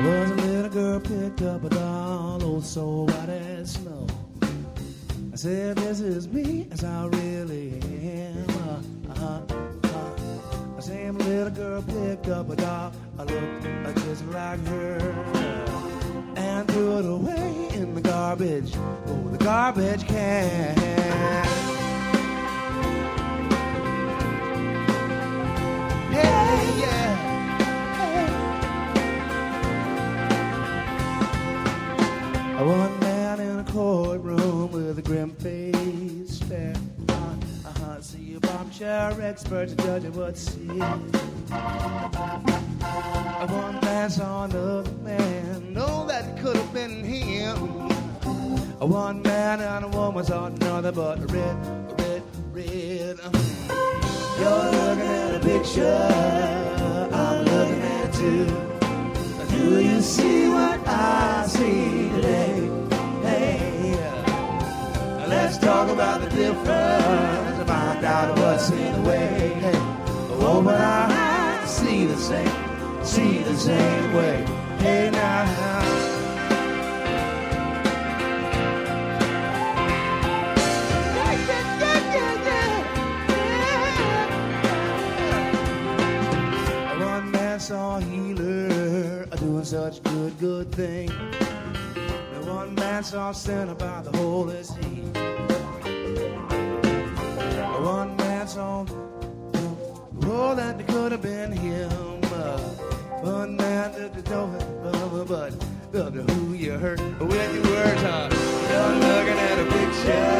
Was a little girl picked up a doll, oh so white as snow. I said, This is me as I really am. Uh-huh, uh-huh. I same little girl picked up a doll, I looked uh, just like her, and threw it away in the garbage, oh the garbage can. A bomb chair experts judging what's. A one man saw another man, know that could have been him. One man and a woman saw another, but red, red, red. You're looking at a picture, I'm looking at too. Do you see what I see today? Hey, let's talk about the difference find what's in the way. Hey, open our eyes, see the same, see the same way. Hey, now. Saw healer doing such good, good thing. And one man saw sinner by the Holy See. You hurt with your words, huh? You're looking at a picture.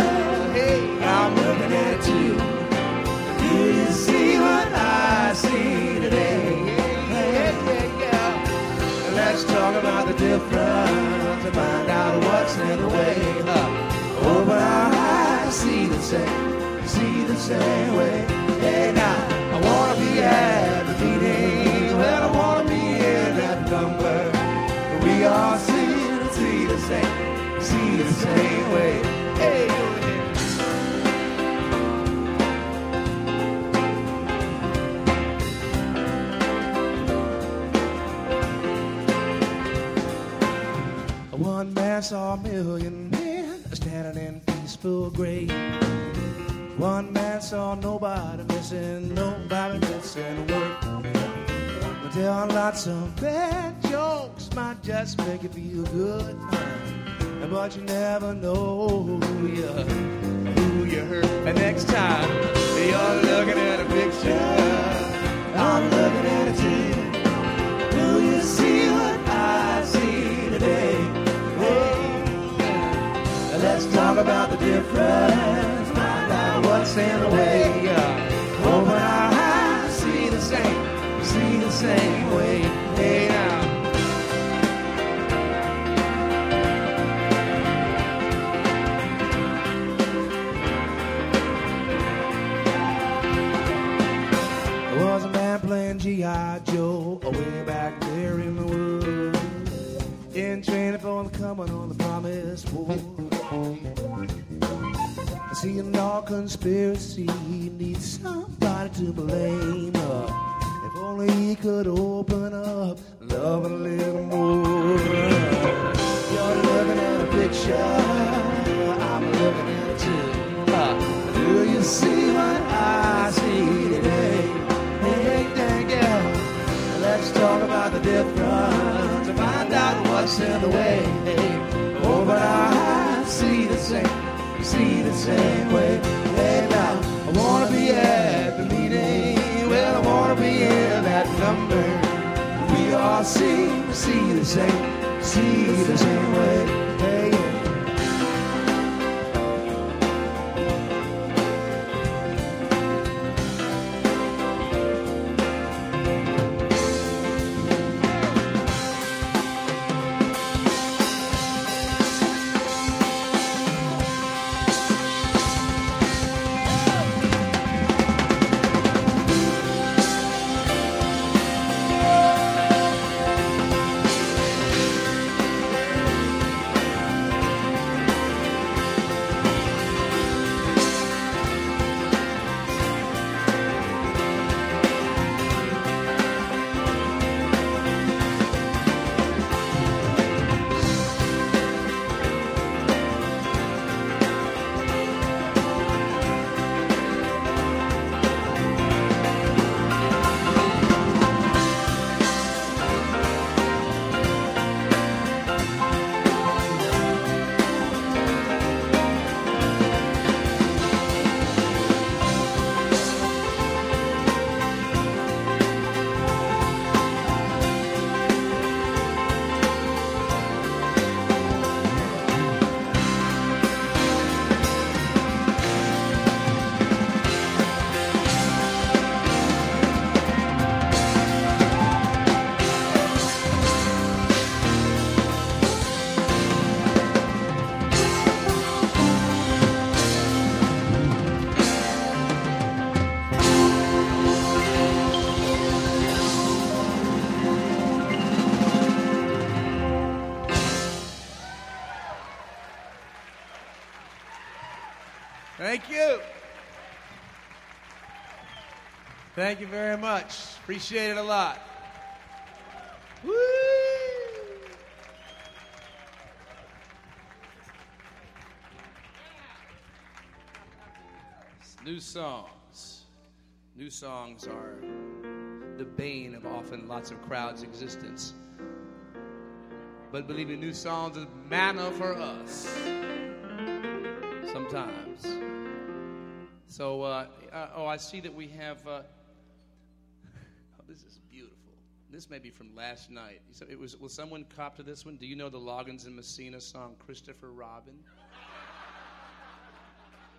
Hey, I'm looking at too. Do you see what I see today? Hey, hey, yeah. Let's talk about the difference and find out what's in the way. Uh, open our eyes, see the same, see the same way. Hey, now I wanna be at same, see the same way. Hey. One man saw a million men standing in peaceful grave. One man saw nobody missing, nobody missing work. But there are lots of bad might just make you feel good. But you never know who you, who you hurt. And next time you're looking at a picture, I'm looking at a too. Do you see what I see today? Hey, let's talk about the difference, find out what's in the way. Open our eyes, see the same, see the same way. G.I. Joe way back there in the woods, in training for the coming on the promised war. Seeing all conspiracy needs somebody to blame. Uh, if only he could open up, love a little more. You're looking at a picture, what's in the way. Open our eyes, see the same, see the same way. Hey, now, I wanna be at the meeting. Well, I wanna be in that number. We all see, see the same, see the same way. Hey, yeah. Thank you. Thank you very much. Appreciate it a lot. Woo! New songs. New songs are the bane of often lots of crowds' existence. But believe me, new songs is manna for us. Sometimes. So, uh, uh, oh, I see that we have. Uh, oh, this is beautiful. This may be from last night. So it was. Will someone cop to this one? Do you know the Loggins and Messina song "Christopher Robin"?